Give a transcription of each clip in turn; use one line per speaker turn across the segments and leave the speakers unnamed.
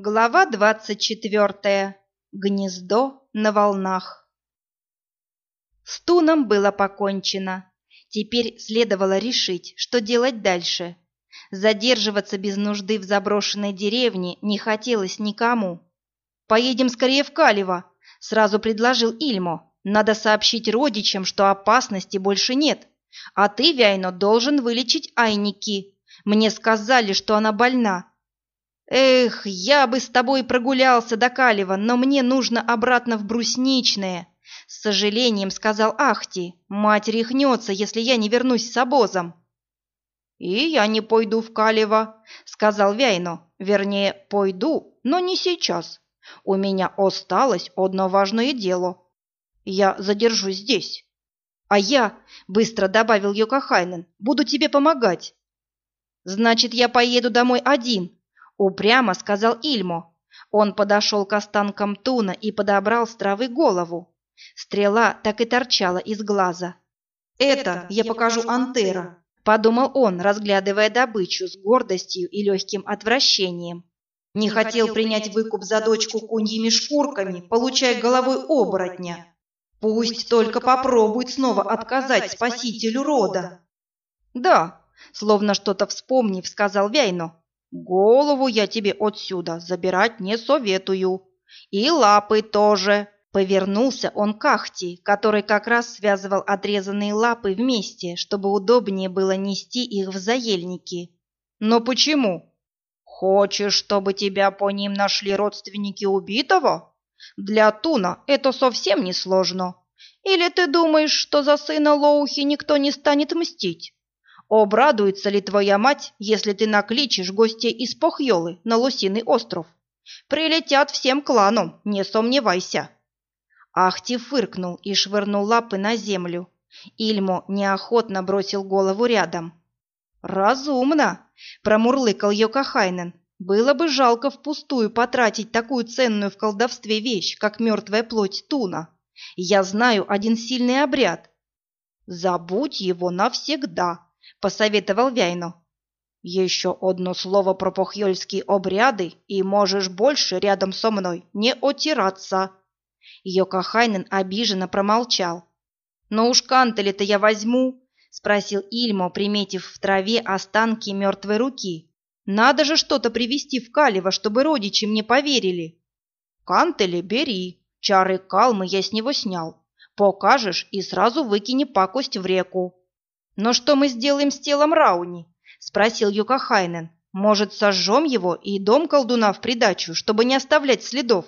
Глава двадцать четвертая. Гнездо на волнах. С Туном было покончено. Теперь следовало решить, что делать дальше. Задерживаться без нужды в заброшенной деревне не хотелось никому. «Поедем скорее в Калево», — сразу предложил Ильмо. «Надо сообщить родичам, что опасности больше нет. А ты, Вяйно, должен вылечить Айники. Мне сказали, что она больна, «Эх, я бы с тобой прогулялся до Калева, но мне нужно обратно в Брусничное», — с сожалением сказал Ахти. «Мать рехнется, если я не вернусь с обозом». «И я не пойду в Калево», — сказал Вяйно. «Вернее, пойду, но не сейчас. У меня осталось одно важное дело. Я задержусь здесь». «А я», — быстро добавил Йокахайнен, — «буду тебе помогать». «Значит, я поеду домой один», Упрямо сказал Ильмо. Он подошел к останкам Туна и подобрал с травы голову. Стрела так и торчала из глаза.
«Это я покажу Антера», —
подумал он, разглядывая добычу с гордостью и легким отвращением.
«Не хотел принять выкуп за дочку куньими шкурками, получая головой оборотня. Пусть только попробует снова отказать спасителю рода».
«Да», — словно что-то вспомнив, сказал Вяйно. Голову я тебе отсюда забирать не советую. И лапы тоже. Повернулся он к Ахти, который как раз связывал отрезанные лапы вместе, чтобы удобнее было нести их в заельники. Но почему? Хочешь, чтобы тебя по ним нашли родственники убитого? Для Туна это совсем не сложно. Или ты думаешь, что за сына Лоухи никто не станет мстить? Обрадуется ли твоя мать, если ты накличешь гостей из Похьолы на Лосиный остров? Прилетят всем кланом, не сомневайся. Ахти фыркнул и швырнул лапы на землю. Ильмо неохотно бросил голову рядом. «Разумно!» – промурлыкал Йокахайнен. «Было бы жалко впустую потратить такую ценную в колдовстве вещь, как мертвая плоть Туна. Я знаю один сильный обряд. Забудь его навсегда!» — посоветовал Вяйно. «Еще одно слово про похьёльские обряды, и можешь больше рядом со мной не отираться». Йокахайнен обиженно промолчал. «Но уж кантели-то я возьму», — спросил Ильмо, приметив в траве останки мертвой руки. «Надо же что-то привезти в Калево, чтобы родичи мне поверили». «Кантели бери, чары калмы я с него снял. Покажешь и сразу выкини пакость в реку. «Но что мы сделаем с телом Рауни?» — спросил Юкахайнен. «Может, сожжем его и дом колдуна в придачу, чтобы не оставлять следов?»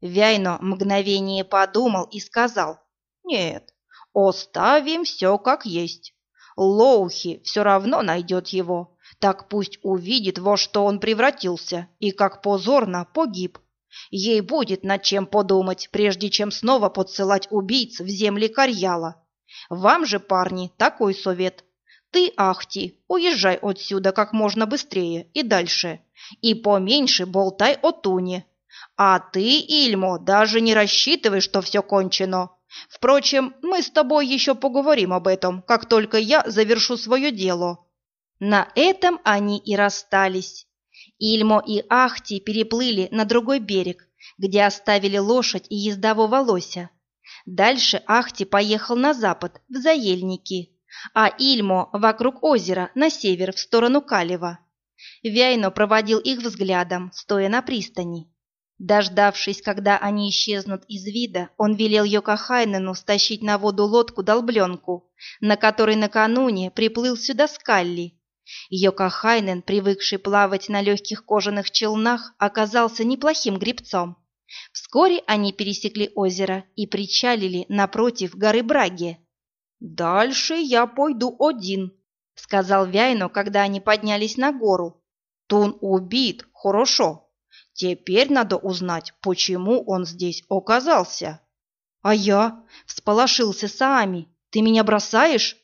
Вяйно мгновение подумал и сказал. «Нет, оставим все как есть. Лоухи все равно найдет его. Так пусть увидит, во что он превратился и как позорно погиб. Ей будет над чем подумать, прежде чем снова подсылать убийц в земли Карьяла. Вам же, парни, такой совет. Ты, Ахти, уезжай отсюда как можно быстрее и дальше. И поменьше болтай о Туне. А ты, Ильмо, даже не рассчитывай, что все кончено. Впрочем, мы с тобой еще поговорим об этом, как только я завершу свое дело». На этом они и расстались. Ильмо и Ахти переплыли на другой берег, где оставили лошадь и ездового лося. Дальше Ахти поехал на запад, в Заельники, а Ильмо вокруг озера, на север, в сторону Калева. Вяйно проводил их взглядом, стоя на пристани. Дождавшись, когда они исчезнут из вида, он велел Йокахайнену стащить на воду лодку-долбленку, на которой накануне приплыл сюда Скалли. Йокахайнен, привыкший плавать на легких кожаных челнах, оказался неплохим гребцом. Вскоре они пересекли озеро и причалили напротив горы Браги. «Дальше я пойду один», — сказал Вяйно, когда они поднялись на гору. «Тун убит, хорошо. Теперь надо узнать, почему он здесь оказался». «А я?» — всполошился Саами. «Ты меня бросаешь?»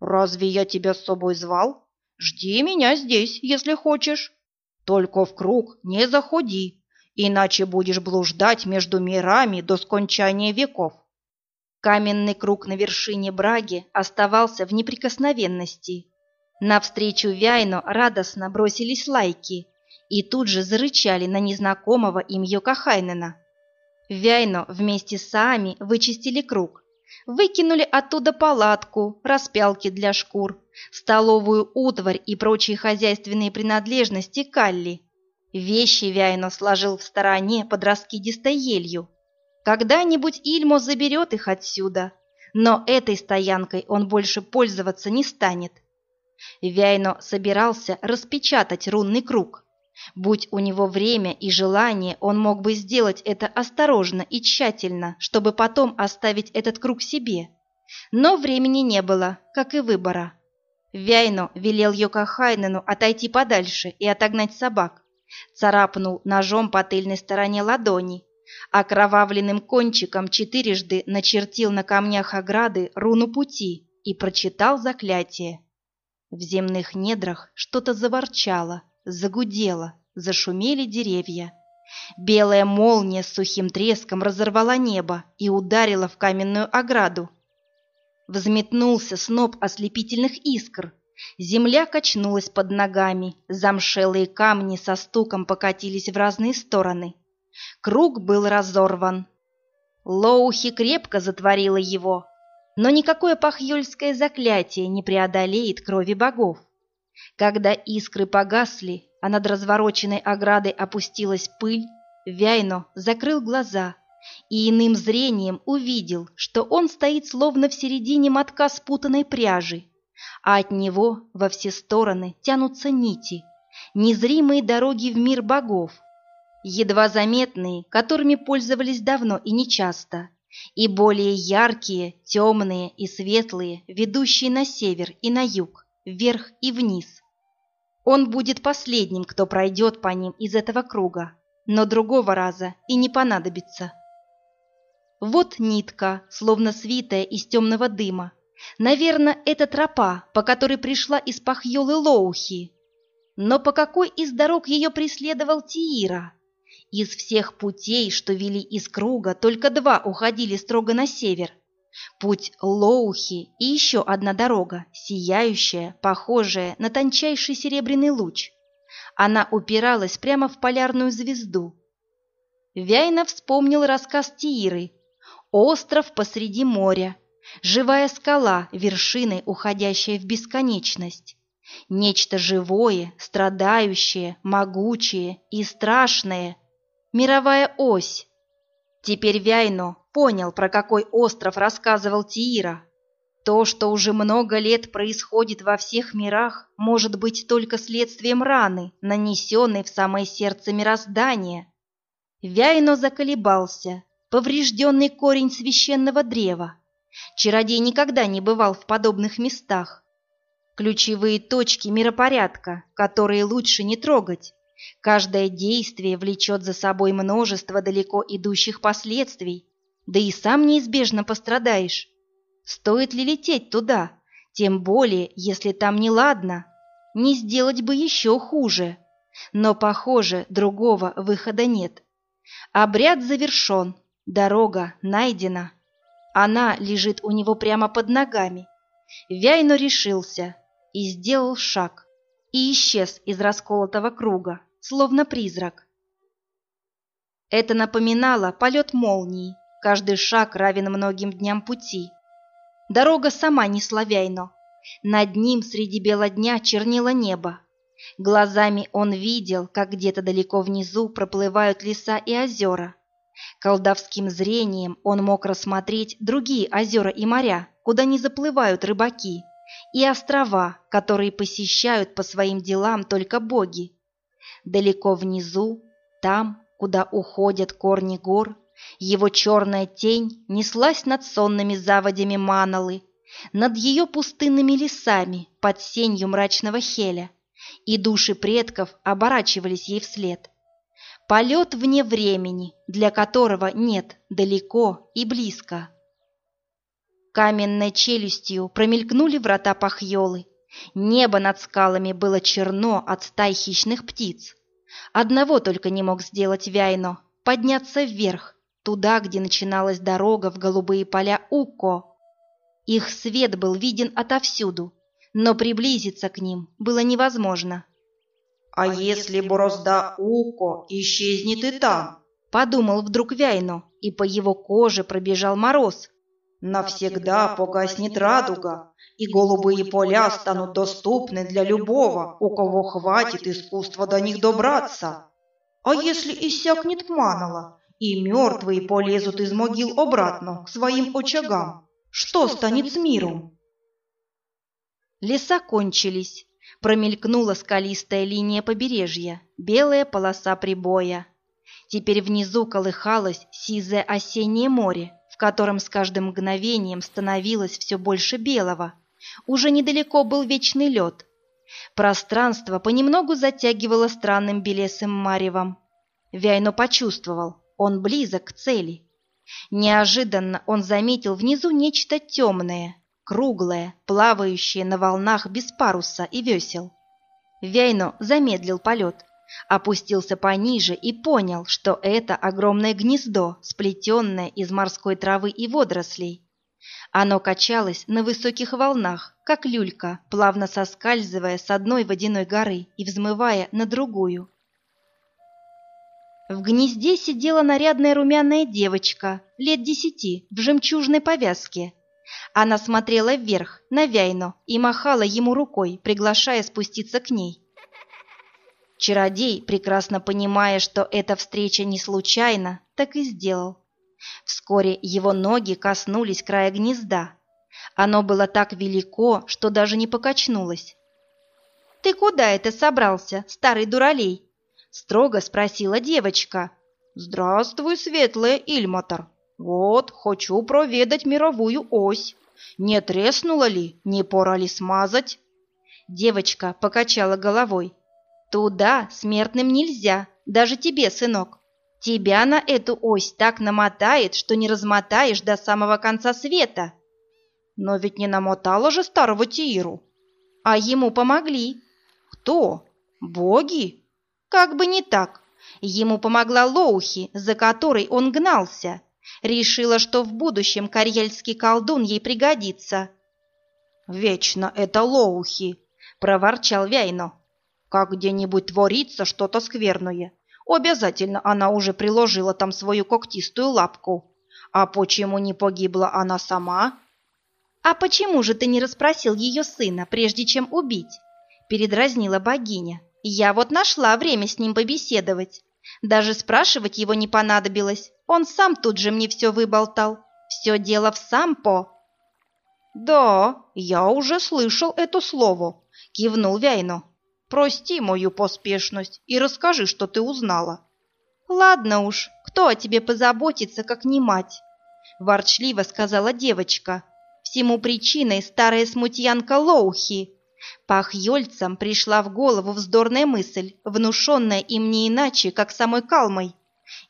«Разве я тебя с собой звал? Жди меня здесь, если хочешь. Только в круг не заходи, иначе будешь блуждать между мирами до скончания веков. Каменный круг на вершине Браги оставался в неприкосновенности. Навстречу Вяйну радостно бросились лайки, и тут же зарычали на незнакомого им Йокахайнена. Вяйно вместе с Саами вычистили круг, выкинули оттуда палатку, распялки для шкур, столовую утварь и прочие хозяйственные принадлежности Калли. Вещи Вяйно сложил в стороне под раскидистой елью. Когда-нибудь Ильмо заберет их отсюда, но этой стоянкой он больше пользоваться не станет. Вяйно собирался распечатать рунный круг. Будь у него время и желание, он мог бы сделать это осторожно и тщательно, чтобы потом оставить этот круг себе. Но времени не было, как и выбора. Вяйно велел Йокахайнену отойти подальше и отогнать собак. Царапнул ножом по тыльной стороне ладони, окровавленным кончиком четырежды начертил на камнях ограды руну пути и прочитал заклятие. В земных недрах что-то заворчало, загудело, зашумели деревья. Белая молния с сухим треском разорвала небо и ударила в каменную ограду. Взметнулся сноп ослепительных искр. Земля качнулась под ногами, замшелые камни со стуком покатились в разные стороны. Круг был разорван. Лоухи крепко затворила его, но никакое пахьёльское заклятие не преодолеет крови богов. Когда искры погасли, а над развороченной оградой опустилась пыль, Вяйно закрыл глаза и иным зрением увидел, что он стоит словно в середине мотка спутанной пряжи, а от него во все стороны тянутся нити, незримые дороги в мир богов, едва заметные, которыми пользовались давно и нечасто, и более яркие, темные и светлые, ведущие на север и на юг, вверх и вниз. Он будет последним, кто пройдет по ним из этого круга, но другого раза и не понадобится. Вот нитка, словно свитая из темного дыма. Наверное, это тропа, по которой пришла из Пахьолы Лоухи. Но по какой из дорог ее преследовал Тиира? Из всех путей, что вели из круга, только два уходили строго на север. Путь Лоухи и еще одна дорога, сияющая, похожая на тончайший серебряный луч. Она упиралась прямо в полярную звезду. Вяйна вспомнил рассказ Тииры. Остров посреди моря, живая скала, вершиной уходящая в бесконечность. Нечто живое, страдающее, могучее и страшное – мировая ось. Теперь Вяйно понял, про какой остров рассказывал Тиира. То, что уже много лет происходит во всех мирах, может быть только следствием раны, нанесенной в самое сердце мироздания. Вяйно заколебался, поврежденный корень священного древа. Чародей никогда не бывал в подобных местах. Ключевые точки миропорядка, которые лучше не трогать, Каждое действие влечет за собой множество далеко идущих последствий, да и сам неизбежно пострадаешь. Стоит ли лететь туда, тем более, если там неладно? Не сделать бы еще хуже. Но, похоже, другого выхода нет. Обряд завершен, дорога найдена. Она лежит у него прямо под ногами. Вяйно решился и сделал шаг, и исчез из расколотого круга словно призрак. Это напоминало полет молнии, каждый шаг равен многим дням пути. Дорога сама не славяйно. Над ним среди бела дня чернило небо. Глазами он видел, как где-то далеко внизу проплывают леса и озера. Колдовским зрением он мог рассмотреть другие озера и моря, куда не заплывают рыбаки, и острова, которые посещают по своим делам только боги. Далеко внизу, там, куда уходят корни гор, его черная тень неслась над сонными заводями Маналы, над ее пустынными лесами под сенью мрачного хеля, и души предков оборачивались ей вслед. Полет вне времени, для которого нет далеко и близко. Каменной челюстью промелькнули врата Пахьолы, Небо над скалами было черно от стай хищных птиц. Одного только не мог сделать Вяйно — подняться вверх, туда, где начиналась дорога в голубые поля Уко. Их свет был виден отовсюду, но приблизиться к ним было невозможно.
А если борозда Уко исчезнет и там?
Подумал вдруг Вяйно, и по его коже пробежал мороз.
Навсегда погаснет радуга, и голубые поля станут доступны для любого, у кого хватит искусства до них добраться. А если иссякнет манала, и мертвые полезут из могил обратно к своим очагам, что станет с миром?
Леса кончились. Промелькнула скалистая линия побережья, белая полоса прибоя. Теперь внизу колыхалось сизое осеннее море, в котором с каждым мгновением становилось все больше белого. Уже недалеко был вечный лед. Пространство понемногу затягивало странным белесым маревом. Вяйно почувствовал, он близок к цели. Неожиданно он заметил внизу нечто темное, круглое, плавающее на волнах без паруса и весел. Вяйно замедлил полет опустился пониже и понял, что это огромное гнездо, сплетенное из морской травы и водорослей. Оно качалось на высоких волнах, как люлька, плавно соскальзывая с одной водяной горы и взмывая на другую. В гнезде сидела нарядная румяная девочка, лет десяти, в жемчужной повязке. Она смотрела вверх, на Вяйно, и махала ему рукой, приглашая спуститься к ней. Чародей, прекрасно понимая, что эта встреча не случайна, так и сделал. Вскоре его ноги коснулись края гнезда. Оно было так велико, что даже не покачнулось. «Ты куда это собрался, старый дуралей?» — строго спросила девочка.
«Здравствуй, светлая Ильматор. Вот, хочу проведать мировую ось. Не треснула ли, не пора ли смазать?»
Девочка покачала головой. Туда смертным нельзя, даже тебе, сынок. Тебя на эту ось так намотает, что не размотаешь до самого конца света.
Но ведь не намотала же старого Тииру.
А ему помогли.
Кто? Боги?
Как бы не так. Ему помогла Лоухи, за которой он гнался. Решила, что в будущем карьельский колдун ей пригодится.
«Вечно это Лоухи!» — проворчал Вяйно. Как где-нибудь творится что-то скверное, обязательно она уже приложила там свою когтистую лапку. А почему не погибла она сама?
А почему же ты не расспросил ее сына, прежде чем убить? Передразнила богиня. Я вот нашла время с ним побеседовать. Даже спрашивать его не понадобилось. Он сам тут же мне все выболтал. Все дело в сампо.
«Да, я уже слышал это слово», — кивнул Вяйно. Прости мою поспешность и расскажи, что ты узнала.
Ладно уж, кто о тебе позаботится, как не мать? Ворчливо сказала девочка. Всему причиной старая смутьянка Лоухи. Пахьёльцам пришла в голову вздорная мысль, внушенная им не иначе, как самой Калмой.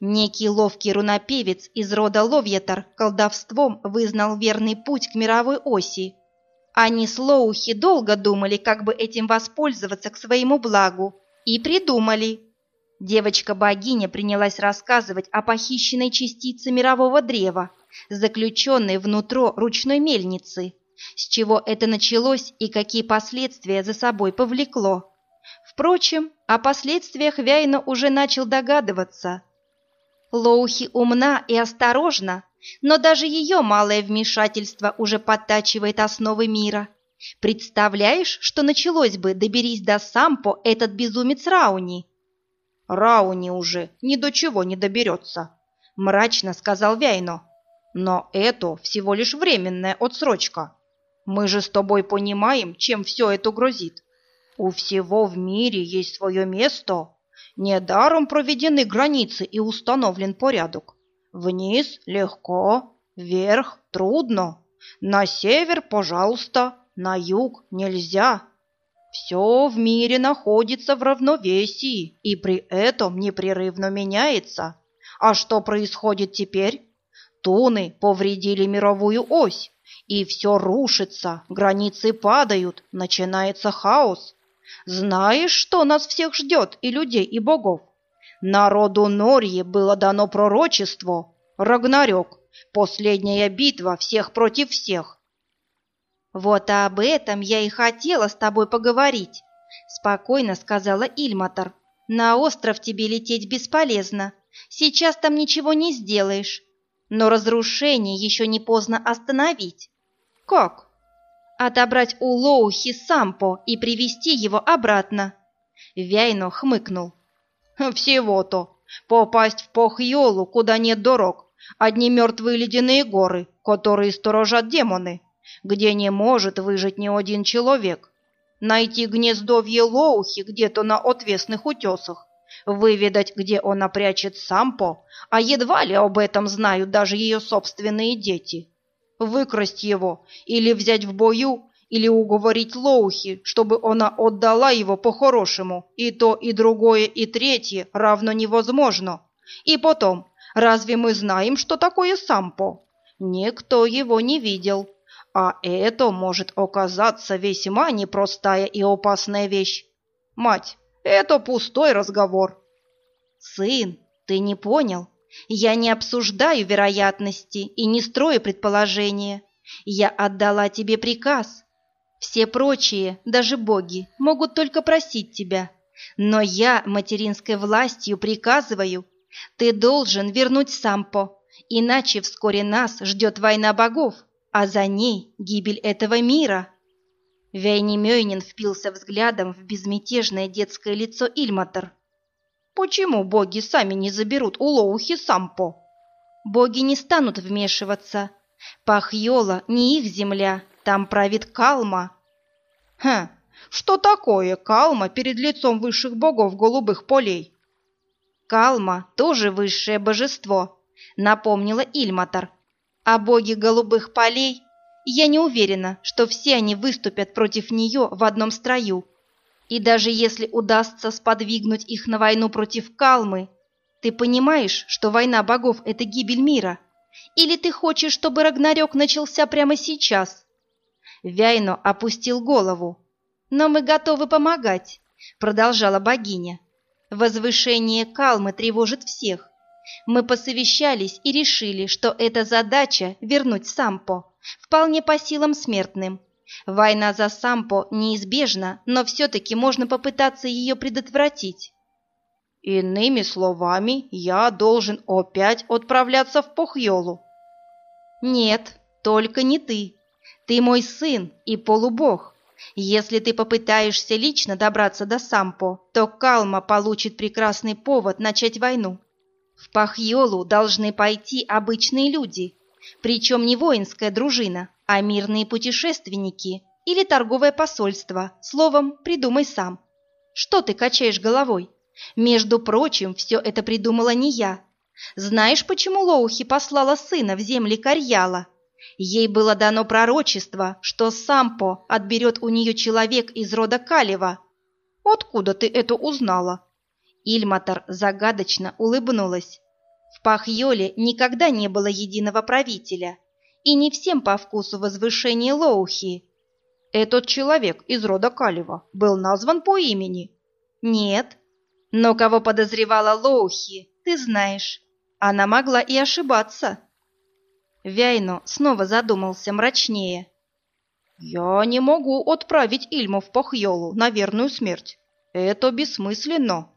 Некий ловкий рунопевец из рода Ловьятор колдовством вызнал верный путь к мировой оси, они с Лоухи долго думали, как бы этим воспользоваться к своему благу, и придумали. Девочка-богиня принялась рассказывать о похищенной частице мирового древа, заключенной внутрь ручной мельницы, с чего это началось и какие последствия за собой повлекло. Впрочем, о последствиях Вяйна уже начал догадываться. Лоухи умна и осторожна, но даже ее малое вмешательство уже подтачивает основы мира. Представляешь, что началось бы, доберись до Сампо этот безумец Рауни?
Рауни уже ни до чего не доберется, мрачно сказал Вяйно. Но это всего лишь временная отсрочка. Мы же с тобой понимаем, чем все это грозит. У всего в мире есть свое место. Недаром проведены границы и установлен порядок. Вниз легко, вверх трудно. На север, пожалуйста, на юг нельзя. Все в мире находится в равновесии и при этом непрерывно меняется. А что происходит теперь? Туны повредили мировую ось, и все рушится, границы падают, начинается хаос. Знаешь, что нас всех ждет и людей, и богов? Народу Норьи было дано пророчество Рагнарёк, последняя битва всех против всех.
Вот об этом я и хотела с тобой поговорить, Спокойно сказала Ильматор. На остров тебе лететь бесполезно. Сейчас там ничего не сделаешь. Но разрушение еще не поздно остановить.
Как?
Отобрать у Лоухи Сампо и привести его обратно. Вяйно хмыкнул.
Всего-то. Попасть в Похьолу, куда нет дорог. Одни мертвые ледяные горы, которые сторожат демоны, где не может выжить ни один человек. Найти гнездовье Лоухи где-то на отвесных утесах, выведать, где она прячет Сампо, а едва ли об этом знают даже ее собственные дети. Выкрасть его или взять в бою, или уговорить Лоухи, чтобы она отдала его по-хорошему. И то, и другое, и третье равно невозможно. И потом, разве мы знаем, что такое Сампо? Никто его не видел. А это может оказаться весьма непростая и опасная вещь. Мать, это пустой разговор.
Сын, ты не понял? Я не обсуждаю вероятности и не строю предположения. Я отдала тебе приказ. Все прочие, даже боги, могут только просить тебя. Но я материнской властью приказываю. Ты должен вернуть Сампо, иначе вскоре нас ждет война богов а за ней гибель этого мира. Вейнемёйнин впился взглядом в безмятежное детское лицо Ильматор.
«Почему боги сами не заберут у Лоухи Сампо?»
«Боги не станут вмешиваться. Пахьола не их земля, там правит Калма».
«Хм, что такое Калма перед лицом высших богов голубых полей?»
«Калма тоже высшее божество», — напомнила Ильматор, а боги голубых полей, я не уверена, что все они выступят против нее в одном строю. И даже если удастся сподвигнуть их на войну против Калмы, ты понимаешь, что война богов — это гибель мира? Или ты хочешь, чтобы Рагнарёк начался прямо сейчас?» Вяйно опустил голову. «Но мы готовы помогать», — продолжала богиня. «Возвышение Калмы тревожит всех, мы посовещались и решили, что эта задача – вернуть Сампо – вполне по силам смертным. Война за Сампо неизбежна, но все-таки можно попытаться ее предотвратить.
Иными словами, я должен опять отправляться в Похьолу.
Нет, только не ты. Ты мой сын и полубог. Если ты попытаешься лично добраться до Сампо, то Калма получит прекрасный повод начать войну. В Пахьолу должны пойти обычные люди, причем не воинская дружина, а мирные путешественники или торговое посольство, словом, придумай сам. Что ты качаешь головой? Между прочим, все это придумала не я. Знаешь, почему Лоухи послала сына в земли Карьяла? Ей было дано пророчество, что Сампо отберет у нее человек из рода Калева.
Откуда ты это узнала?
Ильматор загадочно улыбнулась. В Пахьоле никогда не было единого правителя, и не всем по вкусу возвышение Лоухи.
Этот человек из рода Калева был назван по имени.
Нет, но кого подозревала Лоухи, ты знаешь. Она могла и ошибаться. Вяйно снова задумался мрачнее.
«Я не могу отправить Ильму в Пахьолу на верную смерть. Это бессмысленно.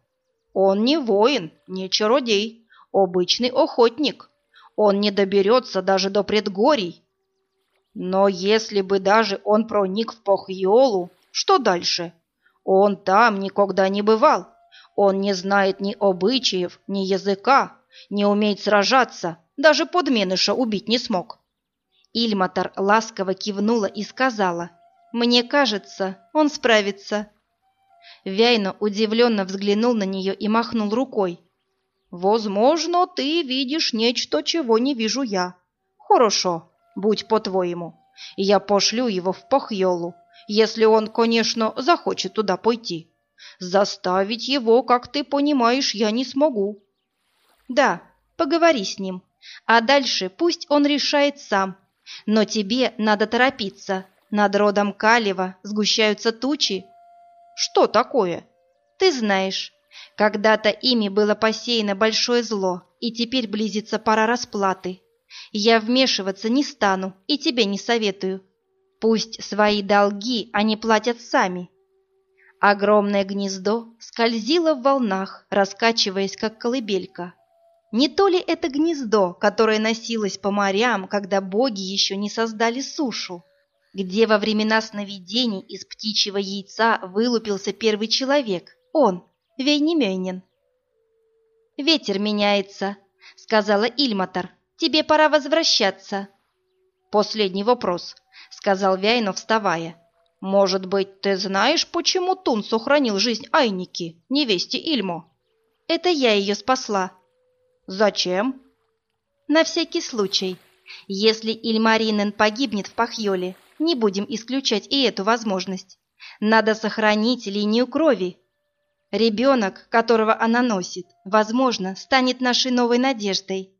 Он не воин, не чародей, обычный охотник. Он не доберется даже до предгорий. Но если бы даже он проник в Похьолу, что дальше? Он там никогда не бывал. Он не знает ни обычаев, ни языка, не умеет сражаться, даже подменыша убить не смог.
Ильматор ласково кивнула и сказала, «Мне кажется, он справится». Вяйно удивленно взглянул на нее и махнул рукой.
«Возможно, ты видишь нечто, чего не вижу я. Хорошо, будь по-твоему. Я пошлю его в Пахьолу, если он, конечно, захочет туда пойти. Заставить его, как ты понимаешь, я не смогу».
«Да, поговори с ним, а дальше пусть он решает сам. Но тебе надо торопиться. Над родом Калева сгущаются тучи,
что такое?
Ты знаешь, когда-то ими было посеяно большое зло, и теперь близится пора расплаты. Я вмешиваться не стану и тебе не советую. Пусть свои долги они платят сами. Огромное гнездо скользило в волнах, раскачиваясь, как колыбелька. Не то ли это гнездо, которое носилось по морям, когда боги еще не создали сушу? Где во времена сновидений из птичьего яйца вылупился первый человек, он, Вейнемёйнин. «Ветер меняется», — сказала Ильматор. «Тебе пора возвращаться».
«Последний вопрос», — сказал Вяйно, вставая. «Может быть, ты знаешь, почему Тун сохранил жизнь Айники, невесте Ильмо?»
«Это я ее спасла».
«Зачем?»
«На всякий случай. Если Ильмаринен погибнет в Пахьоле, не будем исключать и эту возможность. Надо сохранить линию крови. Ребенок, которого она носит, возможно, станет нашей новой надеждой.